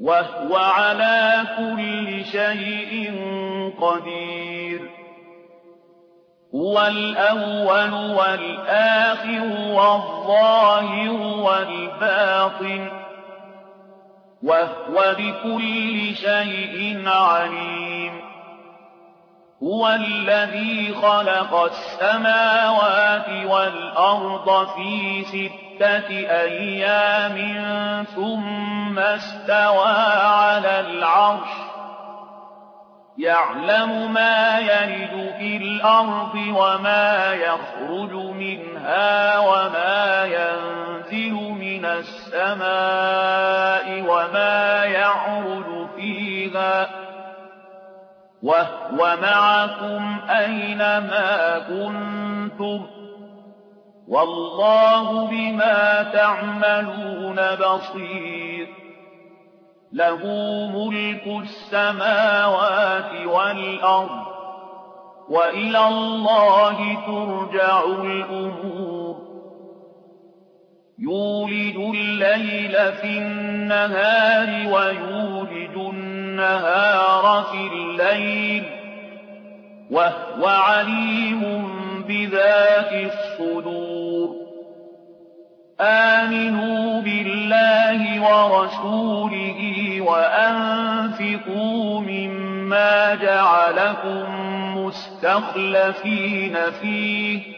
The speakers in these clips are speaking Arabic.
وهو على كل شيء قدير. هو الأول والآخر والظاهر والباطن وهو بكل شيء عليم. هو الذي خلق السماوات والأرض في ستة أيام ثم استوى على العرش. يعلم ما يلد في الأرض وما يخرج منها وما ينزل من السماء وما يعرج فيها. وهو معكم أينما كنتم والله بما تعملون بصير له ملك السماوات والأرض وإلى الله ترجع الأمور يولد الليل في النهار ويولد النهار في الليل وهو عليم بذات الصدور. آمنوا بالله ورسوله وأنفقوا مما جعلكم مستخلفين فيه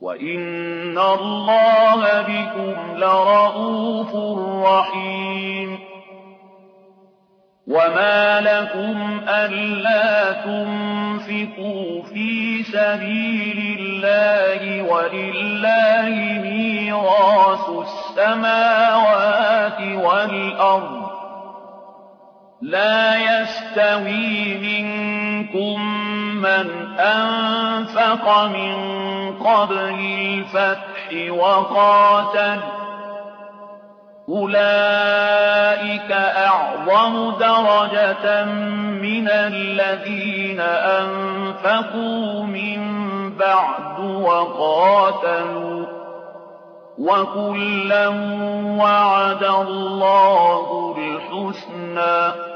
وإن الله بكم لرءوف رحيم وما لكم ألا تنفقوا في سبيل الله ولله ميراث السماوات والأرض لا يستوي منكم من أنفق من قبل الفتح وقاتل أولئك أعظم درجة من الذين أنفقوا من بعد وقاتلوا وكلا وعد الله الحسنى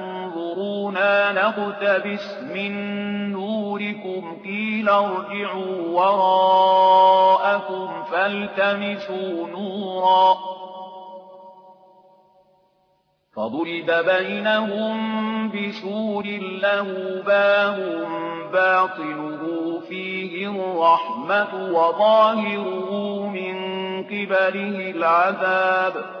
انظرونا نقتبس من نور دُبُورِكُمْ قِيلَ ارْجِعُوا وَرَاءَكُمْ فَالْتَمِسُوا نُورًا فَضُرِبَ بَيْنَهُم بِسُورٍ لَّهُ بَابٌ بَاطِنُهُ فِيهِ الرَّحْمَةُ وَظَاهِرُهُ مِن قِبَلِهِ الْعَذَابُ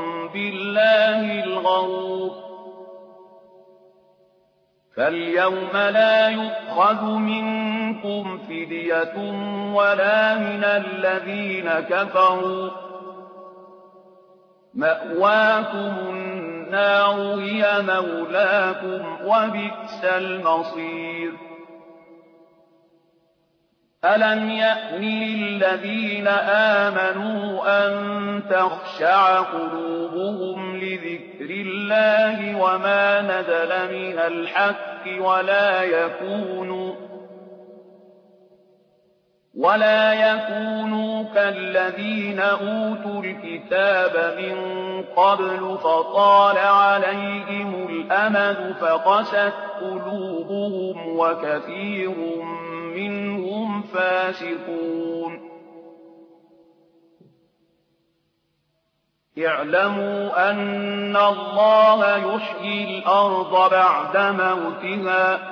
بالله الغرور فاليوم لا يؤخذ منكم فدية ولا من الذين كفروا مأواكم النار هي مولاكم وبئس المصير أَلَمْ يَأْنِ لِلَّذِينَ آمَنُوا أَن تَخْشَعَ قُلُوبُهُمْ لِذِكْرِ اللَّهِ وَمَا نَزَلَ مِنَ الْحَقِّ وَلَا يَكُونُوا ولا يكونوا كالذين أوتوا الكتاب من قبل فطال عليهم الأمد فقست قلوبهم وكثير منهم فاسقون اعلموا أن الله يحيي الأرض بعد موتها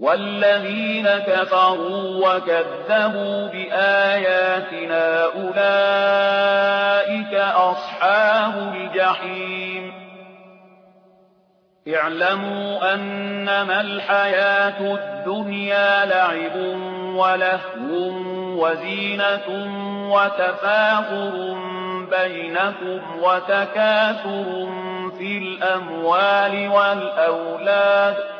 وَالَّذِينَ كَفَرُوا وَكَذَّبُوا بِآيَاتِنَا أُولَٰئِكَ أَصْحَابُ الْجَحِيمِ. اعْلَمُوا أَنَّمَا الْحَيَاةُ الدُّنْيَا لَعِبٌ وَلَهْوٌ وَزِينَةٌ وَتَفَاخُرٌ بَيْنَكُمْ وَتَكَاثُرٌ فِي الْأَمْوَالِ وَالْأَوْلَادِ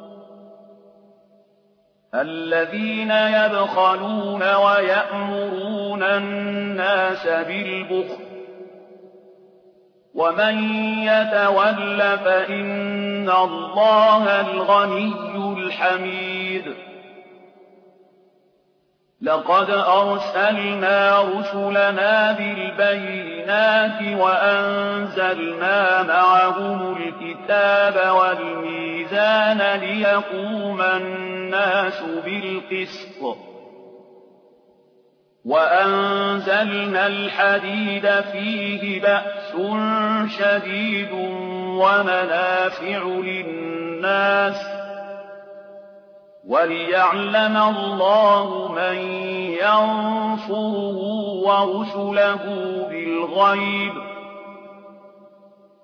الَّذِينَ يَبْخَلُونَ وَيَأْمُرُونَ النَّاسَ بِالْبُخْلِ. وَمَن يَتَوَلَّ فَإِنَّ اللَّهَ الْغَنِيُّ الْحَمِيدُ. لَقَدْ أَرْسَلْنَا رُسُلَنَا بِالْبَيِّنَاتِ وَأَنزَلْنَا مَعَهُمُ الْكِتَابَ وَالْمِيزَانَ لِيَقُومَ النَّاسُ بِالْقِسْطِ ۖ. وَأَنزَلْنَا الْحَدِيدَ فِيهِ بَأْسٌ شَدِيدٌ وَمَنَافِعُ لِلنَّاسِ. وَلِيَعْلَمَ اللَّهُ مَن يَنصُرُهُ وَرُسُلَهُ بِالْغَيْبِ ۚ.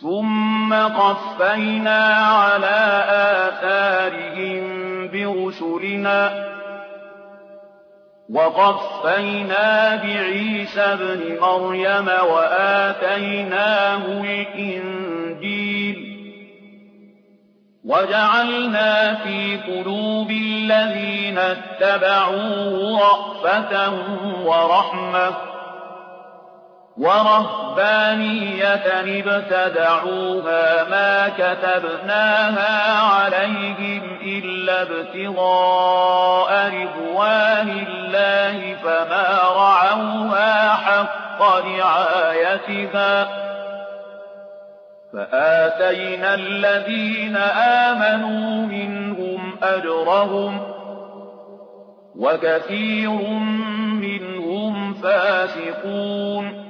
ثُمَّ قَفَّيْنَا عَلَىٰ آثَارِهِم بِرُسُلِنَا وَقَفَّيْنَا بِعِيسَى ابْنِ مَرْيَمَ وَآتَيْنَاهُ الْإِنجِيلَ وَجَعَلْنَا فِي قُلُوبِ الَّذِينَ اتَّبَعُوهُ رَأْفَةً وَرَحْمَةً وَرَهْبَانِيَّةً ابْتَدَعُوهَا مَا كَتَبْنَاهَا عَلَيْهِمْ إِلَّا ابْتِغَاءَ رِضْوَانِ اللَّهِ فَمَا رَعَوْهَا حَقَّ رِعَايَتِهَا. فَآتَيْنَا الَّذِينَ آمَنُوا مِنْهُمْ أَجْرَهُمْ وَكَثِيرٌ مِّنْهُمْ فَاسِقُونَ.